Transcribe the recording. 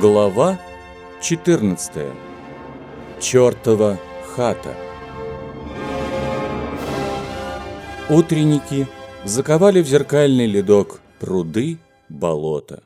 Глава 14. Чёртова хата. Утренники заковали в зеркальный ледок пруды, болота.